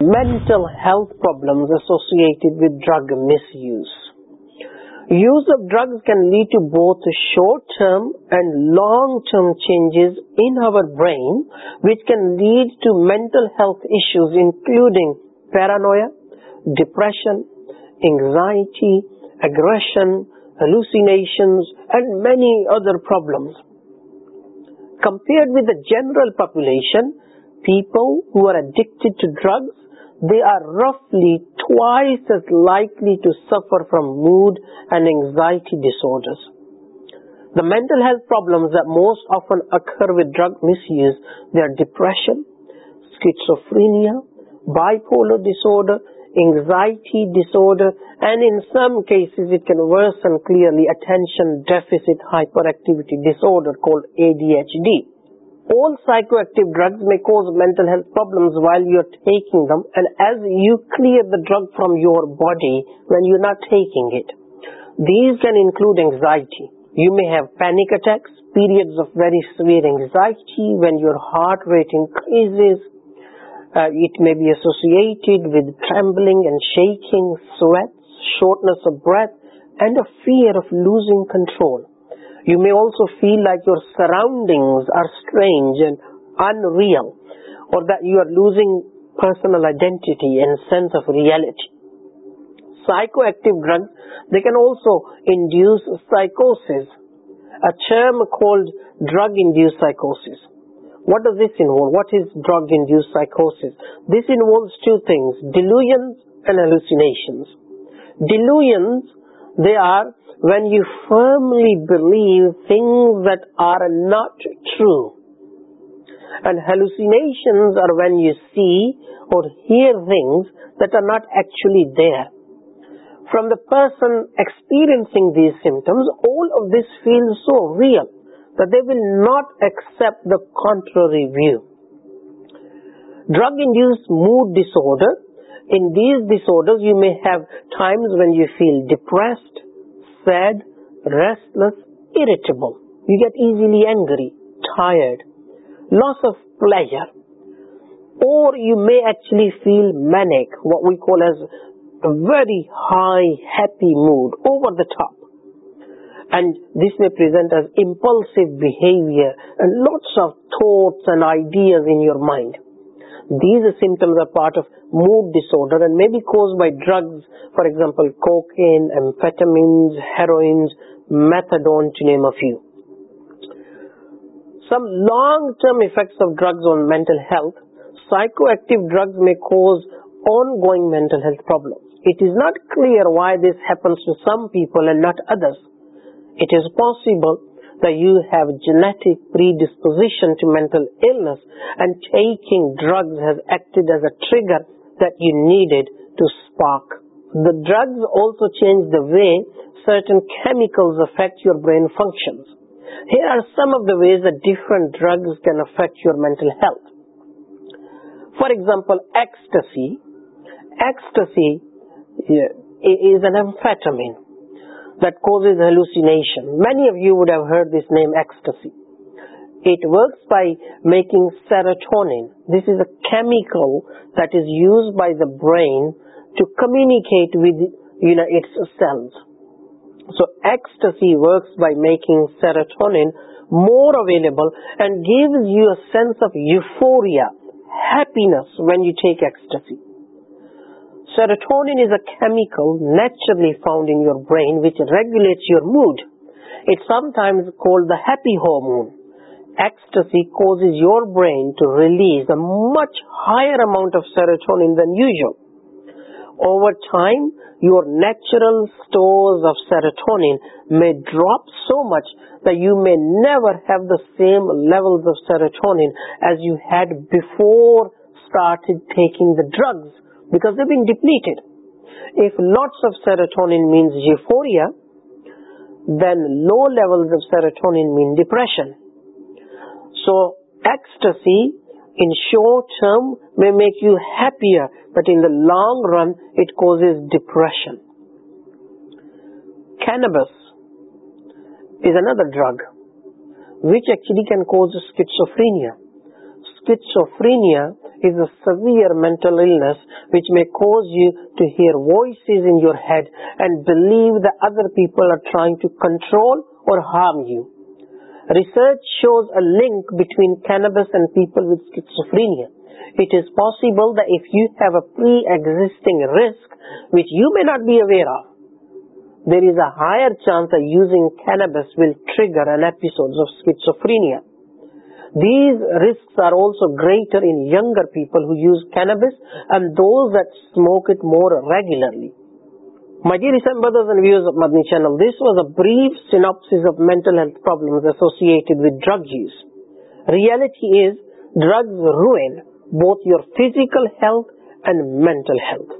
mental health problems associated with drug misuse. Use of drugs can lead to both short-term and long-term changes in our brain, which can lead to mental health issues including paranoia, depression, anxiety, aggression, hallucinations, and many other problems. Compared with the general population, people who are addicted to drugs they are roughly twice as likely to suffer from mood and anxiety disorders. The mental health problems that most often occur with drug misuse, they are depression, schizophrenia, bipolar disorder, anxiety disorder, and in some cases it can worsen clearly attention deficit hyperactivity disorder called ADHD all psychoactive drugs may cause mental health problems while you're taking them and as you clear the drug from your body when you're not taking it. These can include anxiety. You may have panic attacks, periods of very severe anxiety when your heart rate increases. Uh, it may be associated with trembling and shaking, sweats, shortness of breath and a fear of losing control. You may also feel like your surroundings are strange and unreal, or that you are losing personal identity and sense of reality. Psychoactive drugs, they can also induce psychosis, a term called drug-induced psychosis. What does this involve? What is drug-induced psychosis? This involves two things, delusions and hallucinations. Delusions, they are when you firmly believe things that are not true and hallucinations are when you see or hear things that are not actually there from the person experiencing these symptoms all of this feels so real that they will not accept the contrary view drug induced mood disorder in these disorders you may have times when you feel depressed sad, restless, irritable. You get easily angry, tired, loss of pleasure. Or you may actually feel manic, what we call as very high, happy mood, over the top. And this may present as impulsive behavior and lots of thoughts and ideas in your mind these symptoms are part of mood disorder and may be caused by drugs, for example, cocaine, amphetamines, heroines, methadone, to name a few. Some long-term effects of drugs on mental health, psychoactive drugs may cause ongoing mental health problems. It is not clear why this happens to some people and not others. It is possible that you have genetic predisposition to mental illness and taking drugs has acted as a trigger that you needed to spark. The drugs also change the way certain chemicals affect your brain functions. Here are some of the ways that different drugs can affect your mental health. For example, ecstasy. Ecstasy yeah, is an amphetamine that causes hallucination. Many of you would have heard this name ecstasy. It works by making serotonin. This is a chemical that is used by the brain to communicate with you know, its cells. So ecstasy works by making serotonin more available and gives you a sense of euphoria, happiness when you take ecstasy. Serotonin is a chemical naturally found in your brain which regulates your mood. It's sometimes called the happy hormone. Ecstasy causes your brain to release a much higher amount of serotonin than usual. Over time, your natural stores of serotonin may drop so much that you may never have the same levels of serotonin as you had before started taking the drugs because they've been depleted. If lots of serotonin means euphoria, then low levels of serotonin mean depression. So ecstasy in short term may make you happier, but in the long run it causes depression. Cannabis is another drug which actually can cause schizophrenia. Schizophrenia is a severe mental illness which may cause you to hear voices in your head and believe that other people are trying to control or harm you. Research shows a link between cannabis and people with schizophrenia. It is possible that if you have a pre-existing risk, which you may not be aware of, there is a higher chance that using cannabis will trigger an episode of schizophrenia. These risks are also greater in younger people who use cannabis and those that smoke it more regularly. My dear Islam brothers and viewers of Madni channel, this was a brief synopsis of mental health problems associated with drug use. Reality is drugs ruin both your physical health and mental health.